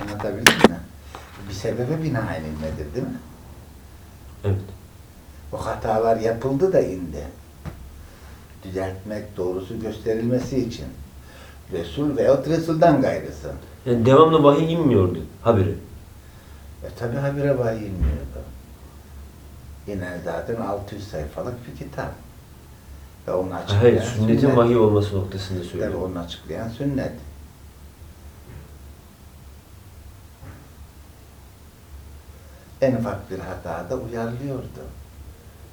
Anlatabildim mi? Bir sebebe binaen inmedir değil mi? Evet. O hatalar yapıldı da indi. Düzeltmek, doğrusu gösterilmesi için. Resul veyahut Resul'dan gayrısı. Yani devamlı vahiy inmiyordu habire. E tabi habire vahiy inmiyordu. İnen zaten 600 sayfalık bir kitap. Ve onu açıklayan Hayır, sünnetin sünnet. vahiy olması noktasında Tabi söylüyorum. onu açıklayan sünnet. En ufak bir hatada uyarlıyordu.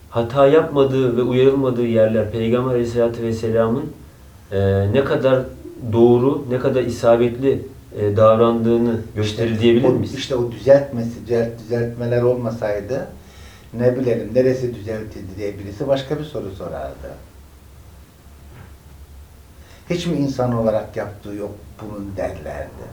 Hata yapmadığı ve uyarılmadığı yerler Peygamber Aleyhisselatü Vesselam'ın e, ne kadar doğru, ne kadar isabetli e, davrandığını gösterir diyebilir o, miyiz? İşte o düzeltmesi, düzelt- düzeltmeler olmasaydı ne bilelim neresi düzeltildi diye birisi başka bir soru sorardı. Hiç mi insan olarak yaptığı yok bunun derlerdi.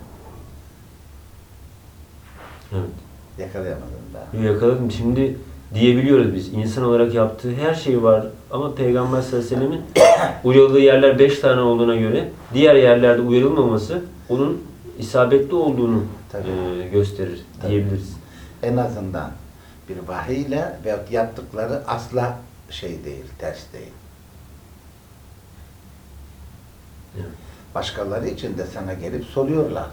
Evet. Yakalayamadın daha. Yakaladım. Şimdi diyebiliyoruz biz. İnsan olarak yaptığı her şey var. Ama Peygamber sallallahu aleyhi ve sellemin uyarıldığı yerler beş tane olduğuna göre diğer yerlerde uyarılmaması onun isabetli olduğunu Tabii. e, gösterir Tabii. diyebiliriz. En azından bir vahiyle veyahut yaptıkları asla şey değil, ters değil. Evet. Başkaları için de sana gelip soruyorlar.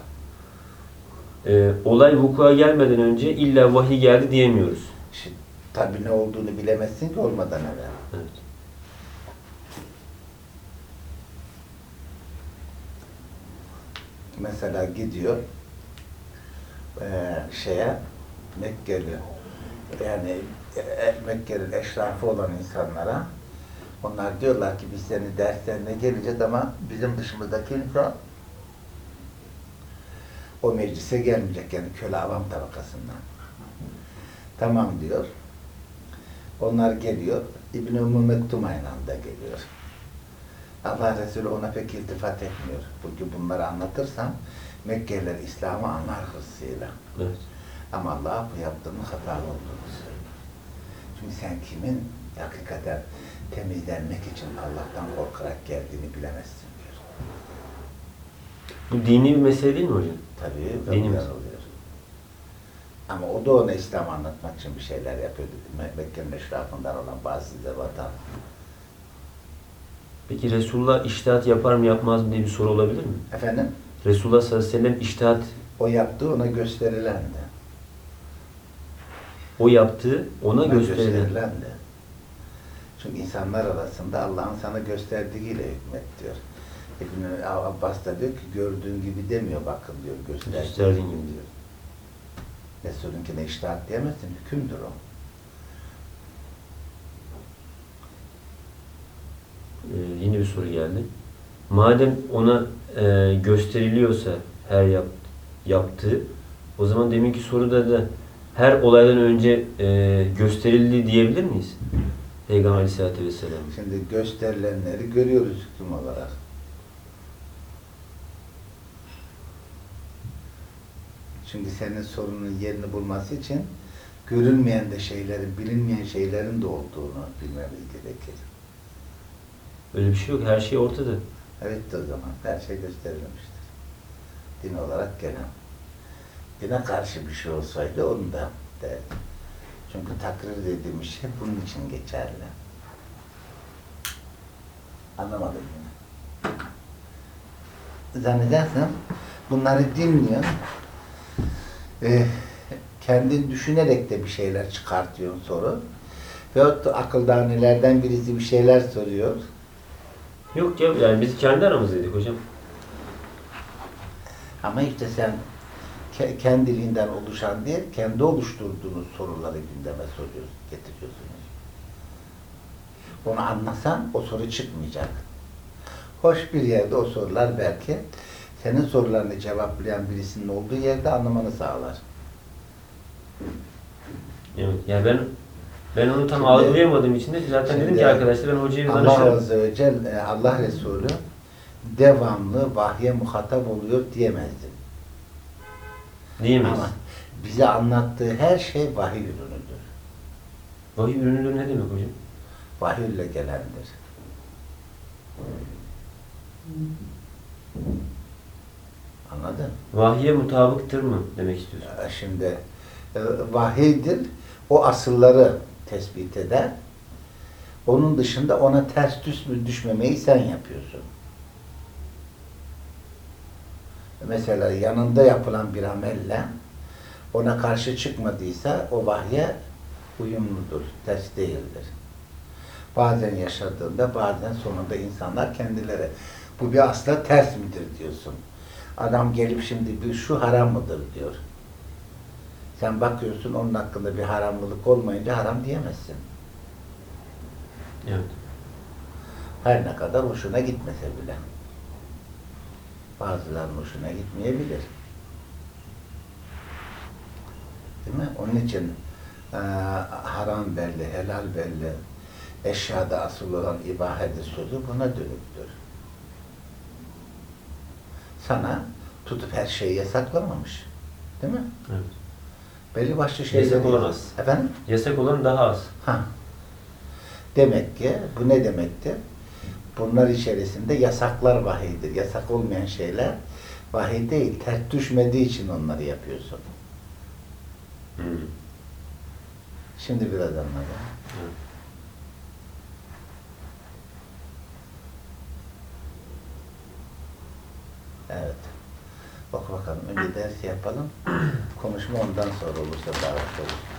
E, olay vuku'a gelmeden önce illa vahiy geldi diyemiyoruz. Şimdi, tabii ne olduğunu bilemezsin ki olmadan evvel. Evet. Mesela gidiyor eee, şeye Mekkeli yani e, Mekke'nin eşrafı olan insanlara onlar diyorlar ki biz senin derslerine geleceğiz ama bizim dışımızdaki insan o meclise gelmeyecek yani köle avam tabakasından. Tamam diyor. Onlar geliyor. İbn-i Ümmü Mektum aynı anda geliyor. Allah Resulü ona pek iltifat etmiyor. Bugün bunları anlatırsam Mekkeliler İslam'ı anlar hırsıyla. Evet. Ama Allah bu yaptığının hatalı olduğunu söylüyor. Çünkü sen kimin hakikaten temizlenmek için Allah'tan korkarak geldiğini bilemezsin. Bu dini bir mesele değil mi hocam? Tabii Dinimiz. böyle oluyor. Ama o da ona İslam anlatmak için bir şeyler yapıyordu. Me- Mekke'nin eşrafından olan bazı zevatan. Peki Resulullah iştihat yapar mı yapmaz mı diye bir soru olabilir mi? Efendim? Resulullah sallallahu aleyhi ve sellem iştihat O yaptığı ona gösterilendi. o yaptığı ona Ona gösterilen. gösterilendi. Çünkü insanlar arasında Allah'ın sana gösterdiğiyle hükmet diyor. İbn Abbas da diyor ki gördüğün gibi demiyor bakın diyor gösterdiğin, Gösterdiğin gibi diyor. Resulünkine iştahat diyemezsin hükümdür o. Ee, yeni bir soru geldi. Madem ona e, gösteriliyorsa her yap, yaptığı, o zaman deminki soruda da her olaydan önce e, gösterildi diyebilir miyiz? Peygamber Aleyhisselatü Vesselam. Şimdi gösterilenleri görüyoruz hüküm olarak. Çünkü senin sorunun yerini bulması için görülmeyen de şeylerin, bilinmeyen şeylerin de olduğunu bilmemiz gerekir. Öyle bir şey yok. Her şey ortada. Evet o zaman her şey gösterilmiştir. Din olarak gelen. Dine karşı bir şey olsaydı onu da derdim. Çünkü takrir dediğimiz şey bunun için geçerli. Anlamadım yine. Zannedersem bunları dinliyor. Ee, kendin düşünerek de bir şeyler çıkartıyorsun soru. Veyahut da akıldanelerden birisi bir şeyler soruyor. Yok ya yani biz kendi aramızdaydık hocam. Ama işte sen ke- kendiliğinden oluşan değil, kendi oluşturduğunuz soruları gündeme soruyorsun, getiriyorsunuz. Onu anlasan o soru çıkmayacak. Hoş bir yerde o sorular belki senin sorularını cevaplayan birisinin olduğu yerde anlamanı sağlar. Evet. Yani ben ben onu tam Şimdi- algılayamadığım için de zaten dedim ki arkadaşlar ben hocaya bir Allah danışırım. Azze ve Celle, Allah Resulü devamlı vahye muhatap oluyor diyemezdi. Diyemeyiz. Ama bize anlattığı her şey vahiy ürünüdür. Vahiy ürünüdür ne demek hocam? vahiyle gelendir. Anladın? Vahye mutabıktır mı demek istiyorsun? Şimdi e, vahiydir. O asılları tespit eder. Onun dışında ona ters düş düşmemeyi sen yapıyorsun. Mesela yanında yapılan bir amelle ona karşı çıkmadıysa o vahye uyumludur, ters değildir. Bazen yaşadığında bazen sonunda insanlar kendileri bu bir asla ters midir diyorsun. Adam gelip şimdi bir şu haram mıdır diyor. Sen bakıyorsun onun hakkında bir haramlılık olmayınca haram diyemezsin. Evet. Her ne kadar hoşuna gitmese bile. Bazılarının hoşuna gitmeyebilir. Değil mi? Onun için eee, haram belli, helal belli, eşyada asıl olan ibahedir sözü buna dönüktür. Sana tutup her şeyi yasaklamamış. Değil mi? evet. Belli başlı şeyler. Yasak olamaz. Efendim? Yasak olan daha az. Ha. Demek ki bu ne demektir? Bunlar içerisinde yasaklar vahiydir. Yasak olmayan şeyler vahiy değil. Ters düşmediği için onları yapıyorsun. Hı. Şimdi biraz anladım. Evet. Evet. Bak bakalım önce ders yapalım. Konuşma ondan sonra olursa daha olur.